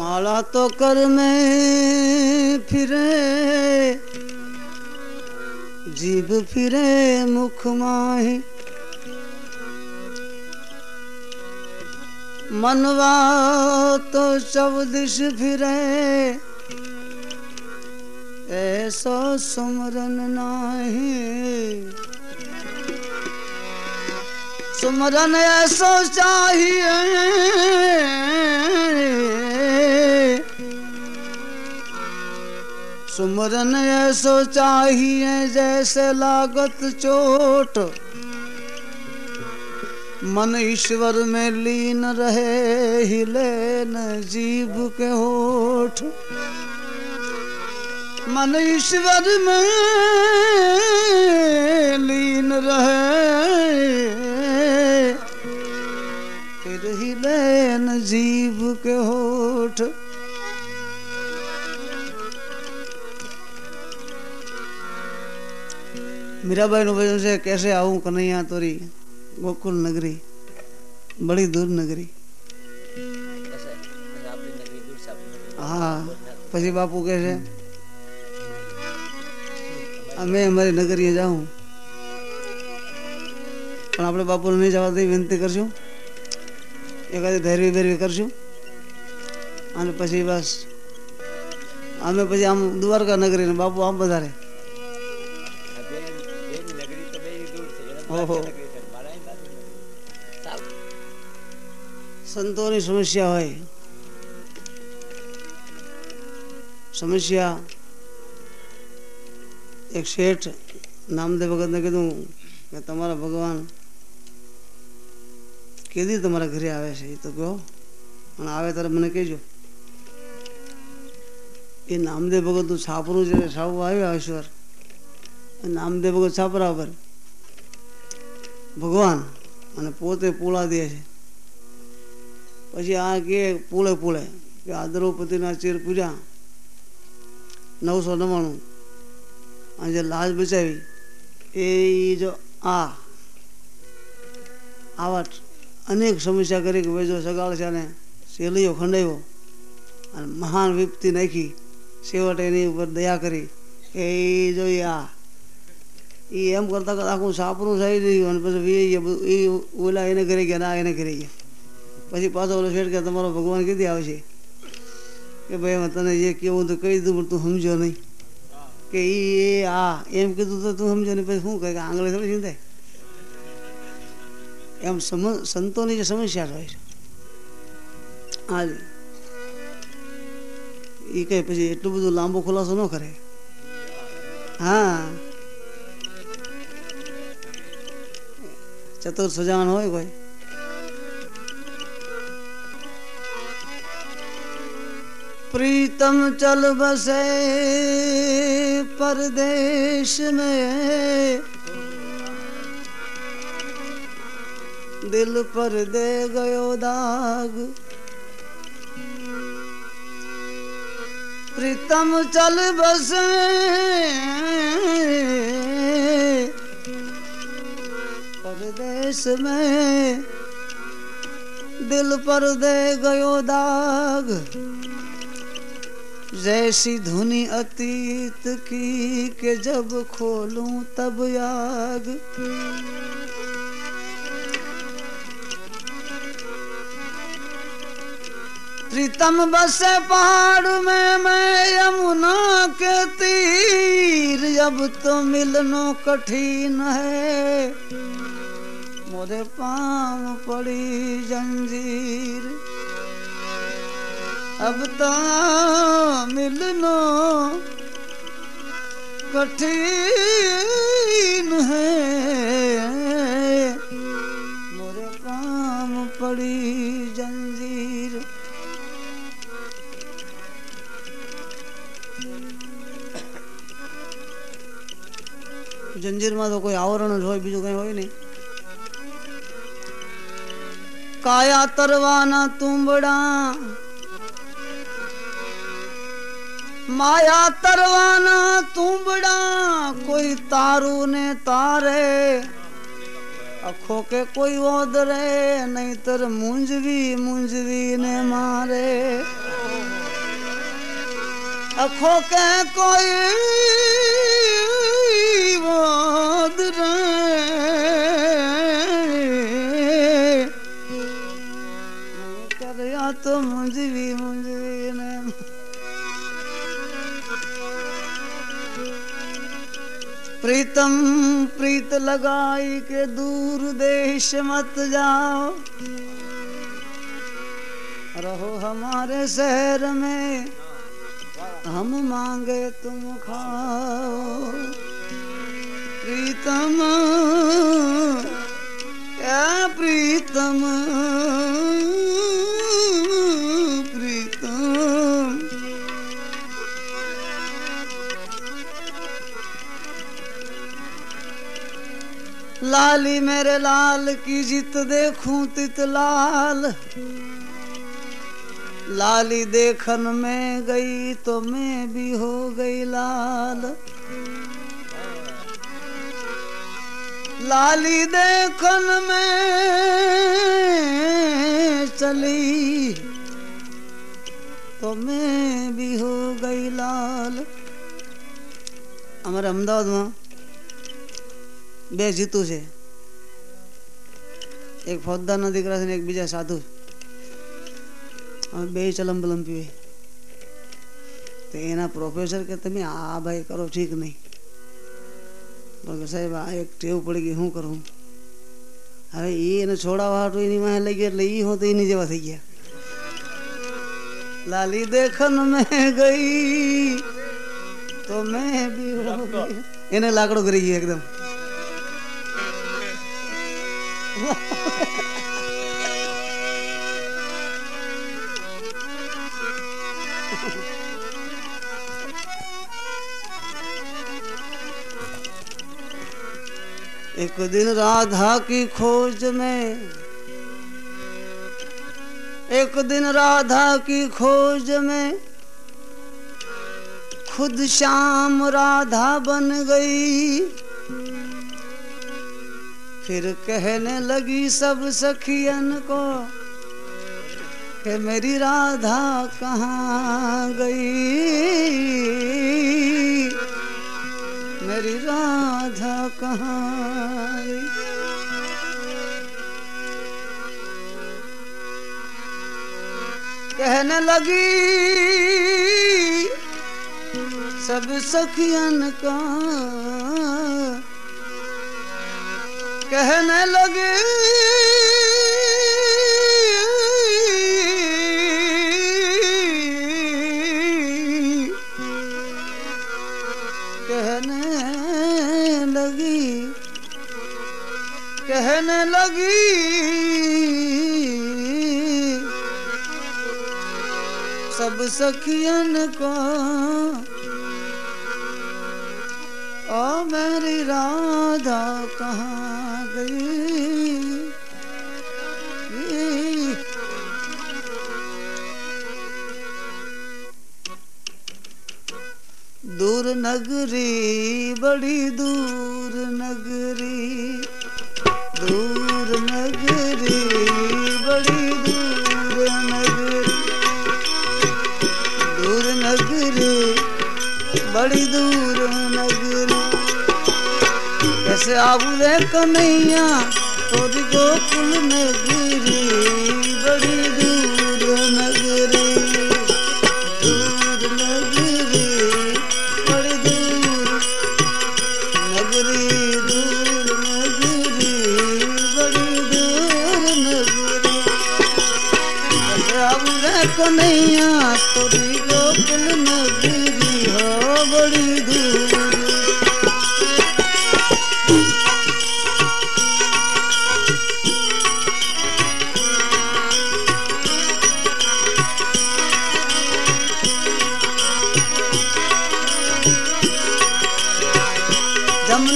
माला तो कर में फिरे, जीभ फिरे मुख माही। मनवा तो सब दिश फिरे, ऐसो सुमरन नाही। सुमरन ऐसो चाहिए। सुमरन ऐसो चाहिए जैसे लागत चोट। मन ईश्वर में लीन रहे, हिले न जीव के होठ। मन ईश्वर में लीन रहे, फिर हिले न जीव के होठ। મીરાબાઈનું ભજન છે? કહેશે આવું કનૈયા તોરી ગોકુલ નગરી, બળી દૂર નગરી. હા, પછી બાપુ કહે છે, અમે અમારી નગરીએ જાઉં. પણ આપણે બાપુને નહીં જવા દઈ વિનંતી કરશું. એકાદી ધૈર્ય ધૈર્ય કરશું. અને પછી બસ. અમે પછી આમ દ્વારકા નગરી બાપુ આમ વધારે. સંતોની સમસ્યા હોય. સમસ્યા. એક શેઠ નામદેવ ભગતને કીધું કે તમારા ભગવાન કેદી તમારા ઘરે આવે છે? એ તો કહો. અને આવે ત્યારે મને કહેજો. એ નામદેવ ભગતનું છાપરું જ્યારે સાવ આવ્યા ઈશ્વર નામદેવ ભગત છાપરા પર ભગવાન. અને પોતે પૂળા દે છે. પછી આ કે પૂળે પૂળે કે આ દ્રૌપદીના ચીર પૂજા નવસો નવ્વાણું. અને જે લાજ બચાવી એ જો આ આવા અનેક સમસ્યા કરી કે વેજો સગાળ છે અને શેલીઓ ખંડાવ્યો અને મહાન વિપત્તિ નાખી. છેવટે એની ઉપર દયા કરી. એ જોઈએ આ એમ કરતા કરતા આખું સાપરું થઈ રહ્યું અને પછી વી એ બધું એ ઓલા એને કરી ગયા ના એને કરી ગયા પછી પાછો ઓલો શેઠ કે તમારો ભગવાન કીધી આવશે કે ભાઈ હવે તને જે કેવું તો કહી દીધું પણ તું સમજો નહીં કે એ આ એમ કીધું તો તું સમજો નહીં પછી શું કહે કે આંગળી થોડી ચિંતા એમ સમ સંતોની જે સમસ્યા હોય છે હા એ કઈ પછી એટલું બધું લાંબો ખુલાસો ન કરે હા ચતુર સજાણ હોય કોઈ प्रीतम चल बसे परदेश में दिल पर दे गयो दाग प्रीतम चल बसे परदेश में दिल पर दे गयो दाग। जैसी धुनी अतीत की के जब खोलूं तब याग। प्रीतम बसे पहाड़ में मैं यमुना के तीर, अब तो मिलनो कठिन है। मोरे पाँव पड़ी जंजीर अब तो मिलनो कठिन है मोरे काम पड़ी जंजीर જંજીરમાં તો કોઈ આવરણ જ હોય બીજું કઈ હોય નહીં काया तरवाना तुम्बड़ा माया तरवाना तुम्बड़ा कोई तारू ने तारे। अखो के कोई ओदरे नहीं तर मुंजवी मुंजवी ने मारे। अखो के कोई ओदरे तो मुंजवी मुंजवी ने। प्रीतम, प्रीत लगाई के दूर देश मत जाओ। रहो हमारे शहर में, हम मांगे तुम खाओ। प्रीतम, क्या प्रीतम? लाली मेरे लाल की जित देखूँ तित लाल। लाली देखन में गई तो मैं भी हो गई लाल। लाली देखन में चली तो मैं भी हो गई लाल। हमारे अहमदाबाद में। બે જીતું છે. એક ફોજદારના દીકરા છે ને એક બીજા સાધુ અમે બે ચલમ બલમ પીવે. તો એના પ્રોફેસર કે તમે આ ભાઈ કરો ઠીક નહીં. પણ સાહેબ આ એક ટેવ પડી ગઈ શું કરું? હવે એ એને છોડાવવા હાટું એની માં લઈ ગયા એટલે એ હું તો એની જેવા થઈ ગયા. લાલી દેખન મેં ગઈ તો મેં બી એને લાકડો કરી ગયો એકદમ. एक दिन राधा की खोज में, एक दिन राधा की खोज में खुद श्याम राधा बन गई। फिर कहने लगी सब सखियन को कि मेरी राधा कहाँ गई? मेरी राधा कहाँ गई कहने लगी सब सखियन का कहने लगे। कहने लगी। कहने लगी। सब सखियन को ओ मेरी राधा कहाँ दूर नगरी बड़ी दूर नगरी दूर कैसे आबुले कन्हैया और गोकुल गिरी बड़ी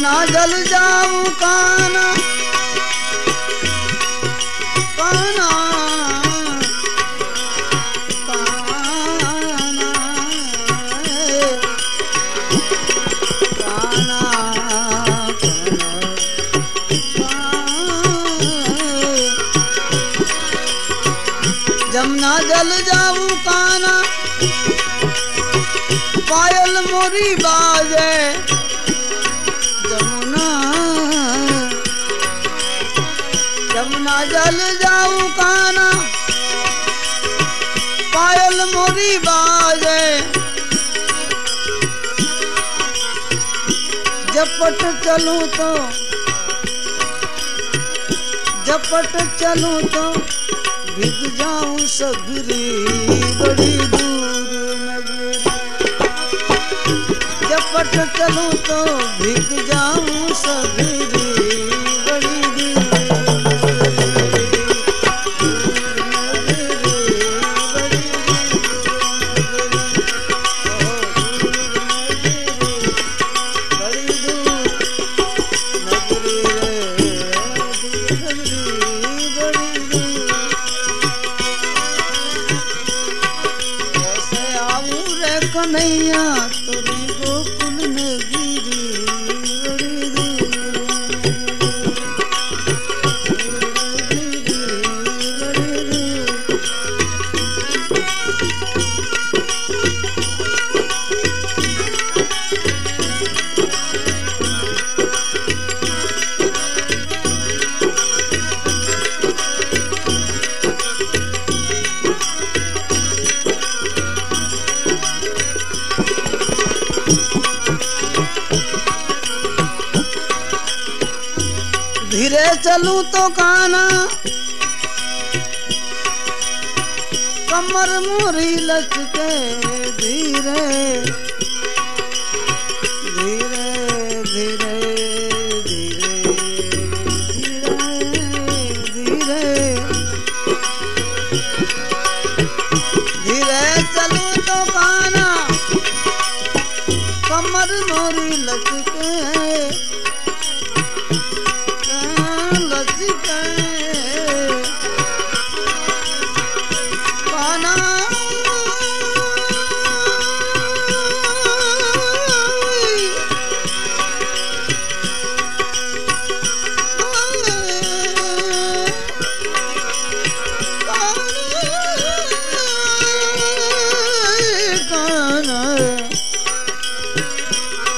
ना जल जाऊ काना काना जमुना जल जाऊ काना पायल मोरी बाजे। जल जाऊँ काना। पायल मोरी बाजे। जपट चलूँ तो जपट चलूँ तो भिग जाऊँ सगरी बड़ी दूर जपट चलूँ तो भिग जाऊँ सगरी कन्हैया तोरी तो काना। कमर मोरी लचके धीरे।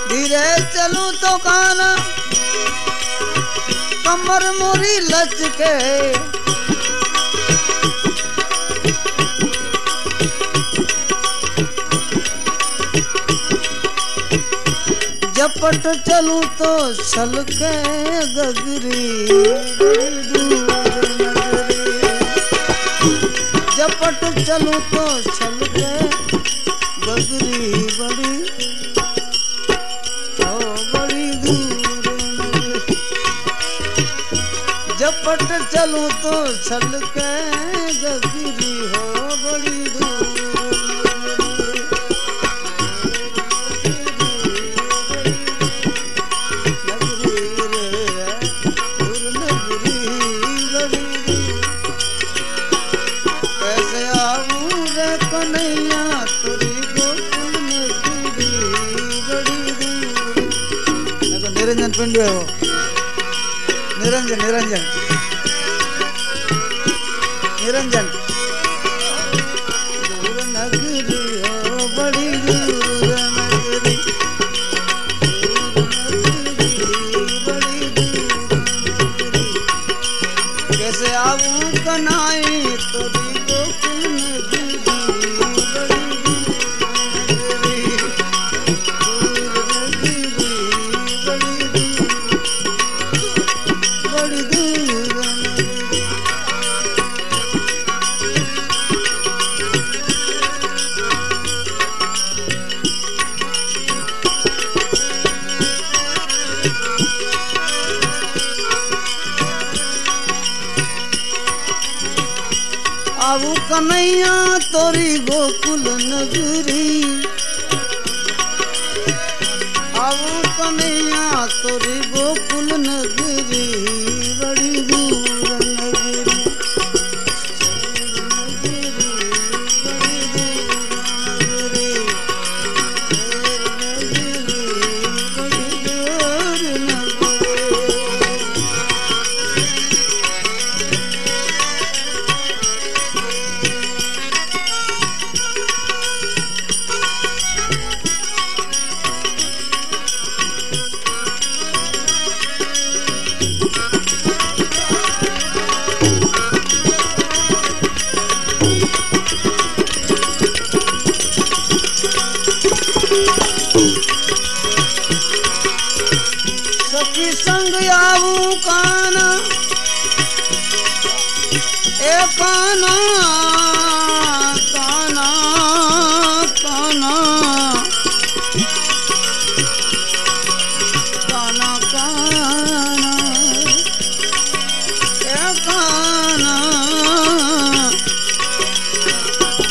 धीरे चलूँ तो काना कमर मोरी लचके। जपट चलूँ तो छलके गगरी। जपट चलूँ तो गोकुल नगरी बड़ी निरंजन पिंड है निरंजन निरंजन गोकुल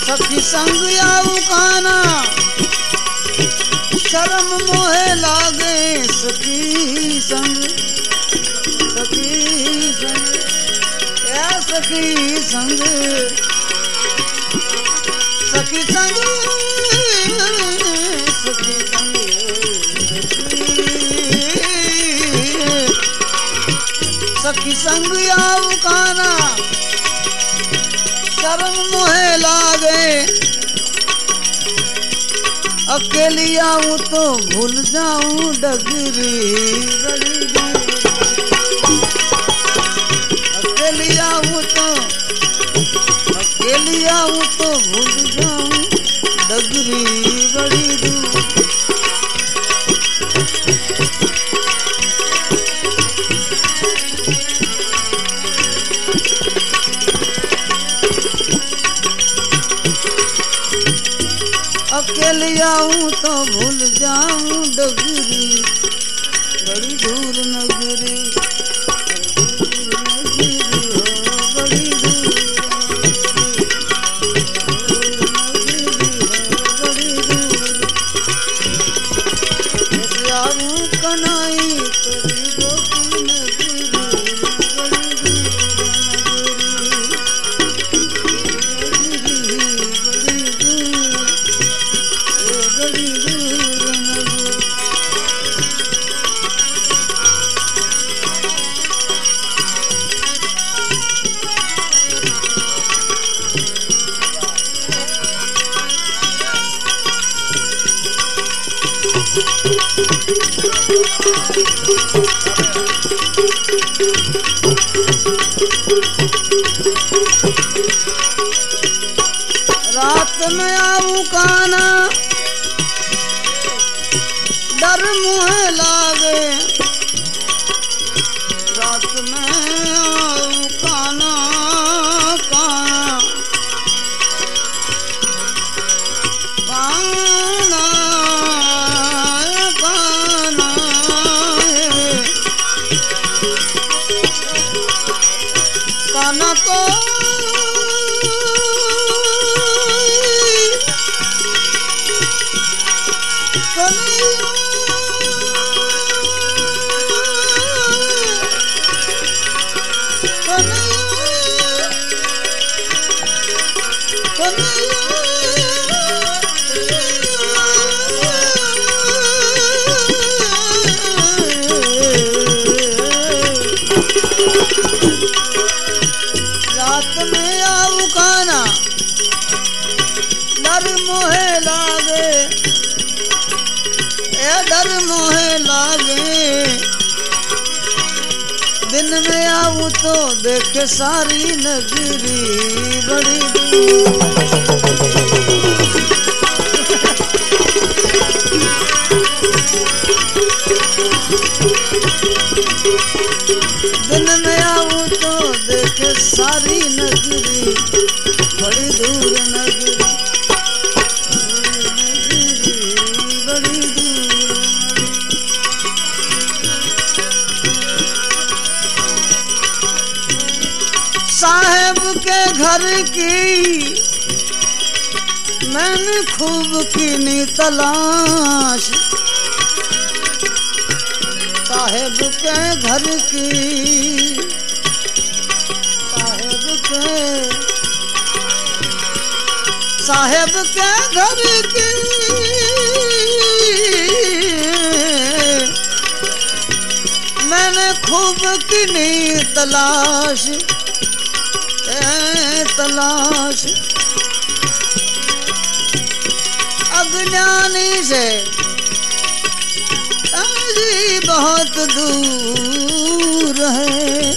सखी संग आऊ काना। शर्म मोहे लागे सखी संग। सखी संग, ए सखी संग। सखी संग सखी संग सखी संग आऊ अकेली आऊँ तो भूल जाऊँ डगरी अकेली आऊँ तो अकेली आऊँ तो भूल जाऊँ डगरी बड़ी दूर आऊँ तो भूल जाऊँ डगरी। काना तो आऊँ तो देख सारी नगरी बड़ी दिन में आऊँ तो देख सारी नगरी मैंने खूब कीनी तलाश। साहेब के घर की, साहेब के साहेब के घर की। मैंने खूब किनी तलाश, ए तलाश। जानी से समझी बहुत दूर है।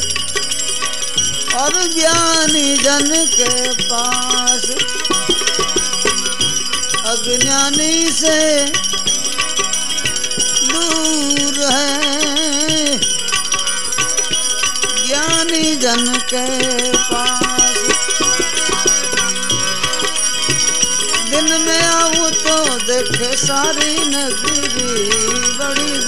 और ज्ञानी जन के पास अज्ञानी से दूर है। ज्ञानी जन के दिन में आऊ तो देखे सारी नगरी बड़ी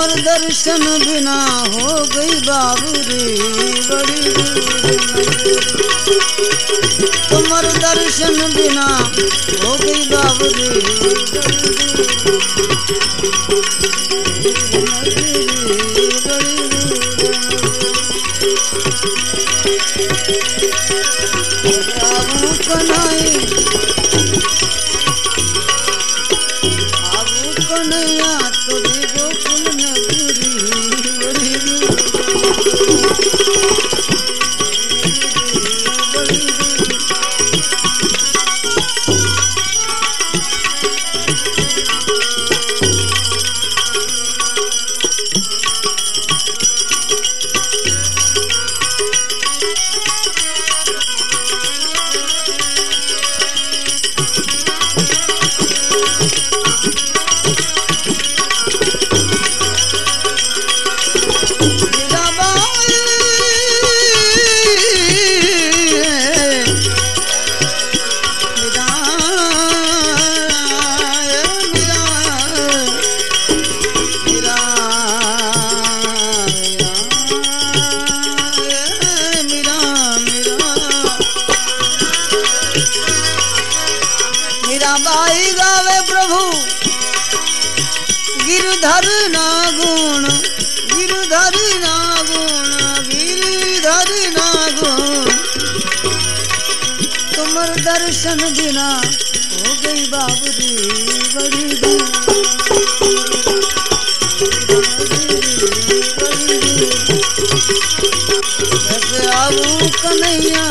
मोर दर्शन बिना हो गई बाबरी बड़ी। तुमर दर्शन बिना हो गई बाबरी कनाई 怎么样